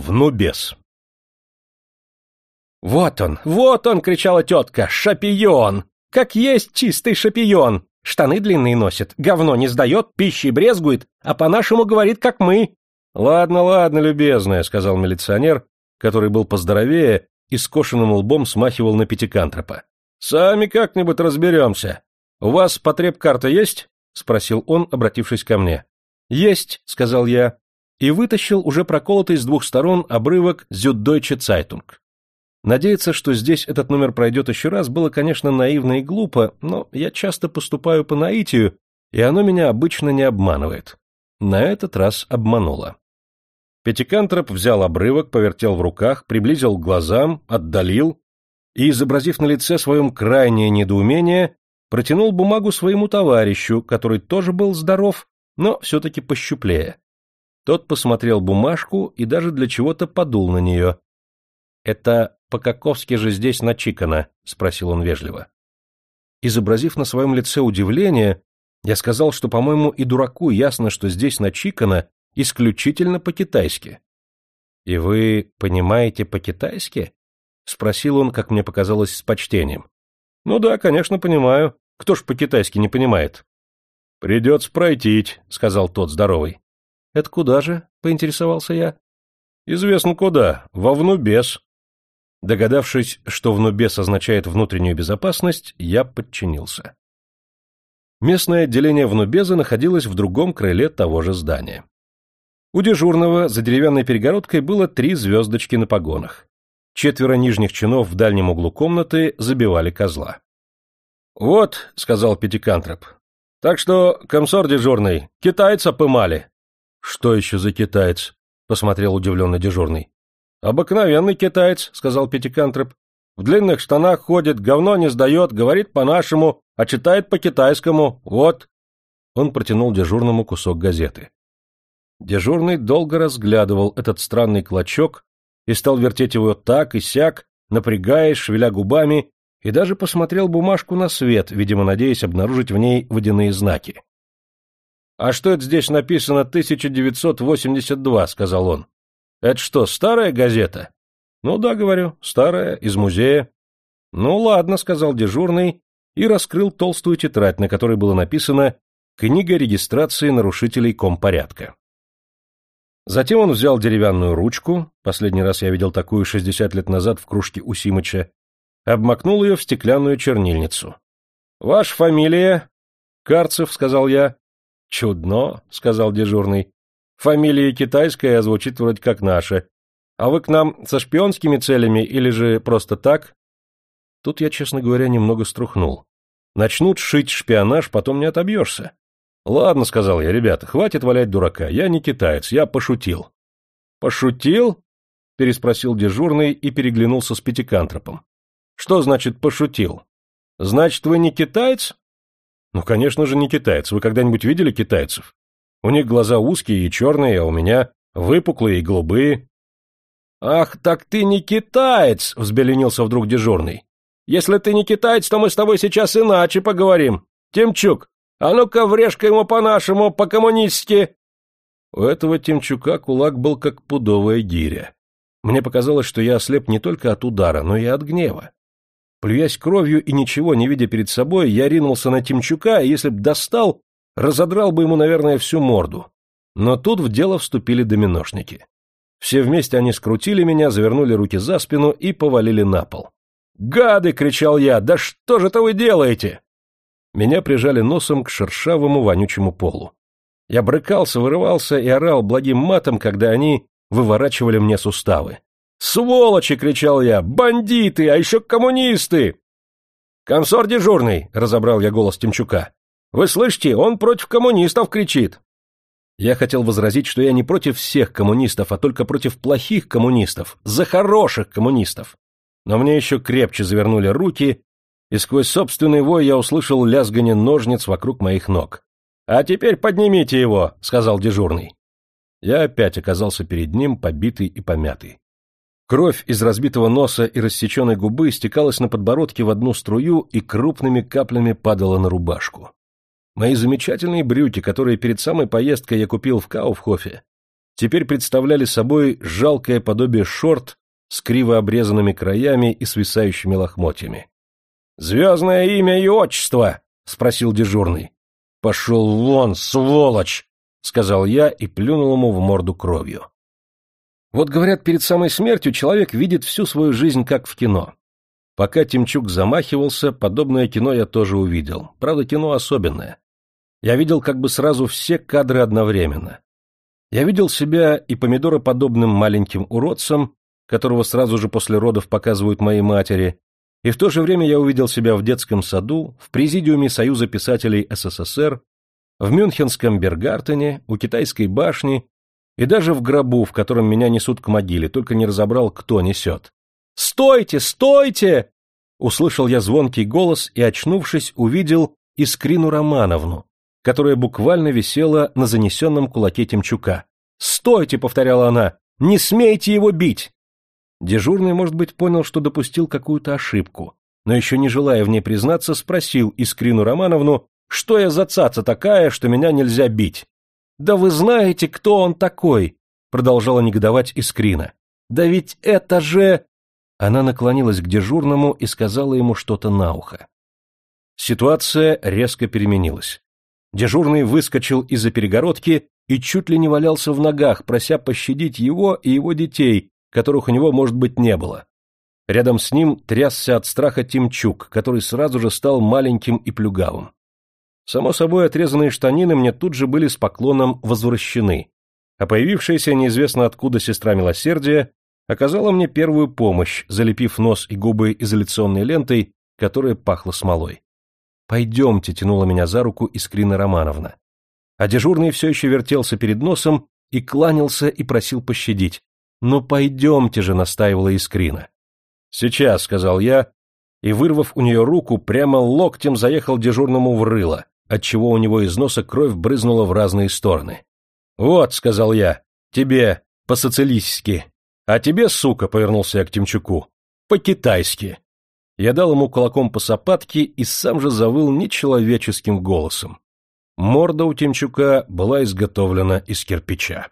Внубес «Вот он, вот он!» — кричала тетка. «Шапион! Как есть чистый шапион! Штаны длинные носит, говно не сдает, пищей брезгует, а по-нашему говорит, как мы!» «Ладно, ладно, любезная», — сказал милиционер, который был поздоровее и скошенным лбом смахивал на пятикантропа. «Сами как-нибудь разберемся. У вас потреб-карта есть?» — спросил он, обратившись ко мне. «Есть», — сказал я, и вытащил уже проколотый с двух сторон обрывок «Зюддойче Цайтунг». Надеяться, что здесь этот номер пройдет еще раз, было, конечно, наивно и глупо, но я часто поступаю по наитию, и оно меня обычно не обманывает. На этот раз обмануло. Питекантроп взял обрывок, повертел в руках, приблизил к глазам, отдалил и, изобразив на лице своем крайнее недоумение, протянул бумагу своему товарищу, который тоже был здоров, но все-таки пощуплее. Тот посмотрел бумажку и даже для чего-то подул на нее. — Это по-каковски же здесь начикано? — спросил он вежливо. Изобразив на своем лице удивление, я сказал, что, по-моему, и дураку ясно, что здесь начикано исключительно по-китайски. — И вы понимаете по-китайски? — спросил он, как мне показалось, с почтением. — Ну да, конечно, понимаю. Кто ж по-китайски не понимает? — Придется пройтить, — сказал тот здоровый. — Это куда же? — поинтересовался я. — Известно куда. Во Внубес. Догадавшись, что Внубес означает внутреннюю безопасность, я подчинился. Местное отделение Внубеза находилось в другом крыле того же здания. У дежурного за деревянной перегородкой было три звездочки на погонах. Четверо нижних чинов в дальнем углу комнаты забивали козла. — Вот, — сказал Пятикантроп, — так что, комсор дежурный, китайца пымали. — Что еще за китаец? — посмотрел удивленно дежурный. — Обыкновенный китаец, — сказал Пятикантроп. — В длинных штанах ходит, говно не сдает, говорит по-нашему, а читает по-китайскому. Вот. Он протянул дежурному кусок газеты. Дежурный долго разглядывал этот странный клочок и стал вертеть его так и сяк, напрягаясь, шевеля губами, и даже посмотрел бумажку на свет, видимо, надеясь обнаружить в ней водяные знаки. — А что это здесь написано 1982? — сказал он. — Это что, старая газета? — Ну да, говорю, старая, из музея. — Ну ладно, — сказал дежурный и раскрыл толстую тетрадь, на которой было написано «Книга регистрации нарушителей компорядка». Затем он взял деревянную ручку, последний раз я видел такую 60 лет назад в кружке у Симыча, обмакнул ее в стеклянную чернильницу. — Ваша фамилия? — Карцев, — сказал я. — Чудно, — сказал дежурный. — Фамилия китайская, а звучит вроде как наша. А вы к нам со шпионскими целями или же просто так? Тут я, честно говоря, немного струхнул. Начнут шить шпионаж, потом не отобьешься. «Ладно», — сказал я, — «ребята, хватит валять дурака. Я не китаец, я пошутил». «Пошутил?» — переспросил дежурный и переглянулся с пятикантропом. «Что значит «пошутил»? Значит, вы не китаец?» «Ну, конечно же, не китаец. Вы когда-нибудь видели китайцев? У них глаза узкие и черные, а у меня выпуклые и голубые». «Ах, так ты не китаец!» — взбеленился вдруг дежурный. «Если ты не китаец, то мы с тобой сейчас иначе поговорим. Тимчук, а ну-ка врежь-ка ему по-нашему, по-коммунистски!» У этого Тимчука кулак был как пудовая гиря. Мне показалось, что я ослеп не только от удара, но и от гнева. Плюясь кровью и ничего не видя перед собой, я ринулся на Тимчука, и если б достал, разодрал бы ему, наверное, всю морду. Но тут в дело вступили доминошники. Все вместе они скрутили меня, завернули руки за спину и повалили на пол. «Гады!» — кричал я. «Да что же это вы делаете?» Меня прижали носом к шершавому вонючему полу. Я брыкался, вырывался и орал благим матом, когда они выворачивали мне суставы. «Сволочи!» — кричал я. «Бандиты! А еще коммунисты!» «Комсор дежурный!» — разобрал я голос Тимчука. «Вы слышите? Он против коммунистов кричит!» Я хотел возразить, что я не против всех коммунистов, а только против плохих коммунистов, за хороших коммунистов. Но мне еще крепче завернули руки, и сквозь собственный вой я услышал лязгание ножниц вокруг моих ног. «А теперь поднимите его», — сказал дежурный. Я опять оказался перед ним, побитый и помятый. Кровь из разбитого носа и рассеченной губы стекалась на подбородке в одну струю и крупными каплями падала на рубашку. Мои замечательные брюки, которые перед самой поездкой я купил в Кауфхофе, теперь представляли собой жалкое подобие шорт с криво обрезанными краями и свисающими лохмотьями. «Звездное имя и отчество!» — спросил дежурный. «Пошел вон, сволочь!» — сказал я и плюнул ему в морду кровью. Вот говорят, перед самой смертью человек видит всю свою жизнь как в кино. Пока Тимчук замахивался, подобное кино я тоже увидел. Правда, кино особенное. Я видел как бы сразу все кадры одновременно. Я видел себя и помидороподобным маленьким уродцем, которого сразу же после родов показывают моей матери, и в то же время я увидел себя в детском саду, в президиуме Союза писателей СССР, в Мюнхенском Бергартене, у Китайской башни и даже в гробу, в котором меня несут к могиле, только не разобрал, кто несет. «Стойте! Стойте!» Услышал я звонкий голос и, очнувшись, увидел Искрину Романовну, которая буквально висела на занесенном кулаке Тимчука. «Стойте!» — повторяла она. «Не смейте его бить!» Дежурный, может быть, понял, что допустил какую-то ошибку, но еще не желая в ней признаться, спросил Искрину Романовну, что я за цаца такая, что меня нельзя бить. «Да вы знаете, кто он такой!» — продолжала негодовать Искрина. «Да ведь это же...» Она наклонилась к дежурному и сказала ему что-то на ухо. Ситуация резко переменилась. Дежурный выскочил из-за перегородки и чуть ли не валялся в ногах, прося пощадить его и его детей, которых у него, может быть, не было. Рядом с ним трясся от страха Тимчук, который сразу же стал маленьким и плюгавым. Само собой, отрезанные штанины мне тут же были с поклоном возвращены, а появившаяся неизвестно откуда сестра милосердия оказала мне первую помощь, залепив нос и губы изоляционной лентой, которая пахла смолой. «Пойдемте», — тянула меня за руку Искрина Романовна. А дежурный все еще вертелся перед носом и кланялся и просил пощадить. «Ну пойдемте же», — настаивала Искрина. «Сейчас», — сказал я, и, вырвав у нее руку, прямо локтем заехал дежурному в рыло, отчего у него из носа кровь брызнула в разные стороны. «Вот», — сказал я, — «тебе по-социалистски, а тебе, сука», — повернулся я к Тимчуку, — «по-китайски». Я дал ему кулаком по сапатке и сам же завыл нечеловеческим голосом. Морда у Тимчука была изготовлена из кирпича.